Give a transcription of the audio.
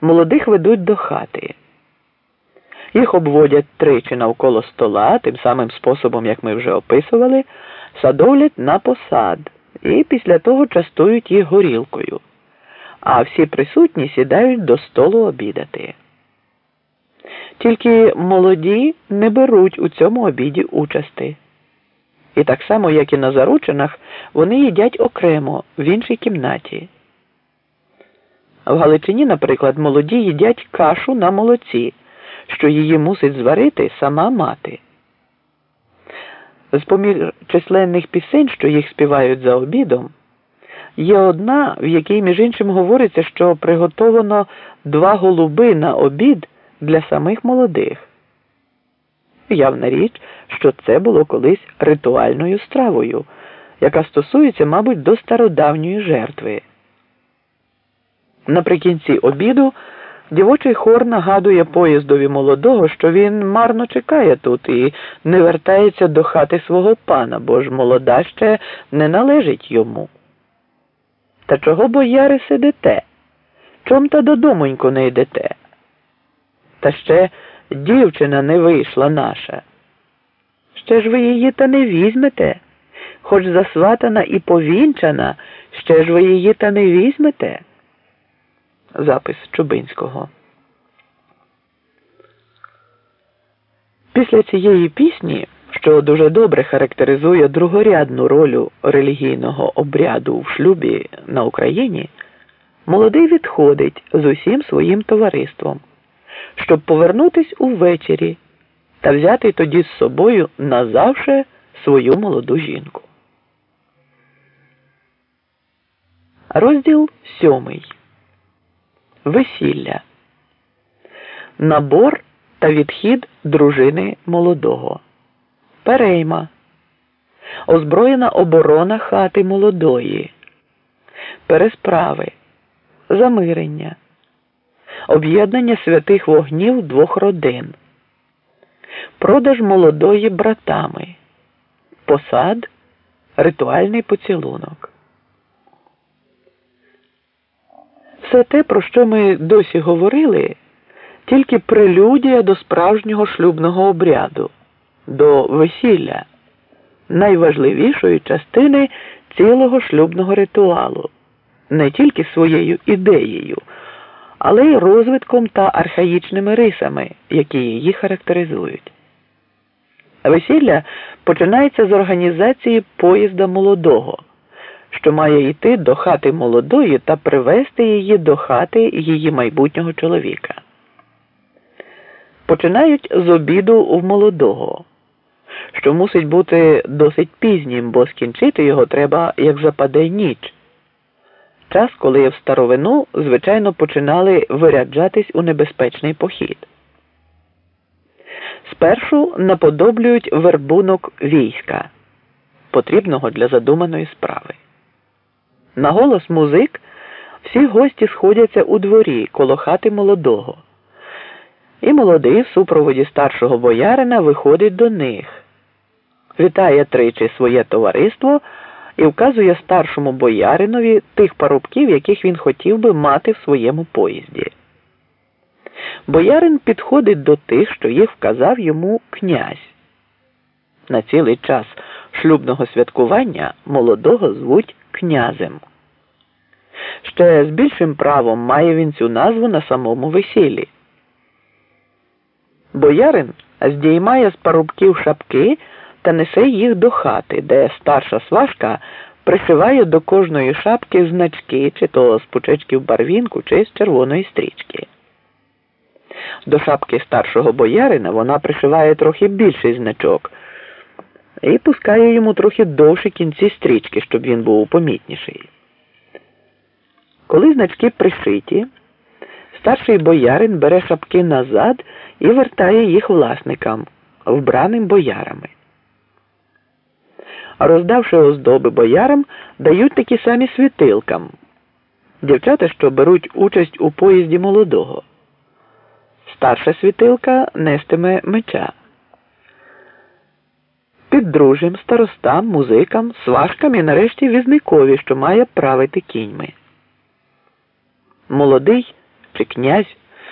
молодих ведуть до хати. Їх обводять тричі навколо стола, тим самим способом, як ми вже описували, садовлять на посад і після того частують їх горілкою, а всі присутні сідають до столу обідати. Тільки молоді не беруть у цьому обіді участи. І так само, як і на заручинах, вони їдять окремо в іншій кімнаті. В Галичині, наприклад, молоді їдять кашу на молоці, що її мусить зварити сама мати. З поміж численних пісень, що їх співають за обідом, є одна, в якій, між іншим, говориться, що приготовано два голуби на обід для самих молодих. Явна річ, що це було колись ритуальною стравою, яка стосується, мабуть, до стародавньої жертви. Наприкінці обіду дівочий хор нагадує поїздові молодого, що він марно чекає тут і не вертається до хати свого пана, бо ж молода ще не належить йому. Та чого бояри сидите? Чом та додомоньку не йдете? Та ще дівчина не вийшла наша. Ще ж ви її та не візьмете, хоч засватана і повінчана, ще ж ви її та не візьмете. Запис Чубинського. Після цієї пісні, що дуже добре характеризує другорядну роль релігійного обряду в шлюбі на Україні, молодий відходить з усім своїм товариством, щоб повернутись увечері та взяти тоді з собою назавше свою молоду жінку. Розділ сьомий. Весілля. Набор та відхід дружини молодого. Перейма. Озброєна оборона хати молодої. Пересправи. Замирення. Об'єднання святих вогнів двох родин. Продаж молодої братами. Посад. Ритуальний поцілунок. Все те, про що ми досі говорили, тільки прелюдія до справжнього шлюбного обряду, до весілля, найважливішої частини цілого шлюбного ритуалу, не тільки своєю ідеєю, але й розвитком та архаїчними рисами, які її характеризують. Весілля починається з організації поїзда молодого що має йти до хати молодої та привести її до хати її майбутнього чоловіка. Починають з обіду в молодого, що мусить бути досить пізнім, бо скінчити його треба, як западе ніч. Час, коли в старовину, звичайно, починали виряджатись у небезпечний похід. Спершу наподоблюють вербунок війська, потрібного для задуманої справи. На голос музик всі гості сходяться у дворі коло хати молодого. І молодий в супроводі старшого боярина виходить до них, вітає тричі своє товариство і вказує старшому бояринові тих парубків, яких він хотів би мати в своєму поїзді. Боярин підходить до тих, що їх вказав йому князь. На цілий час шлюбного святкування молодого звуть князем. Ще з більшим правом має він цю назву на самому весіллі. Боярин здіймає з парубків шапки та несе їх до хати, де старша сважка пришиває до кожної шапки значки, чи то з пучечків барвінку, чи з червоної стрічки. До шапки старшого боярина вона пришиває трохи більший значок і пускає йому трохи довші кінці стрічки, щоб він був помітніший. Коли значки пришиті, старший боярин бере шапки назад і вертає їх власникам, вбраним боярами. Роздавши оздоби боярам, дають такі самі світилкам. Дівчата, що беруть участь у поїзді молодого. Старша світилка нестиме меча. Піддружжям, старостам, музикам, сважкам і нарешті візникові, що має правити кіньми. Молодий чи князь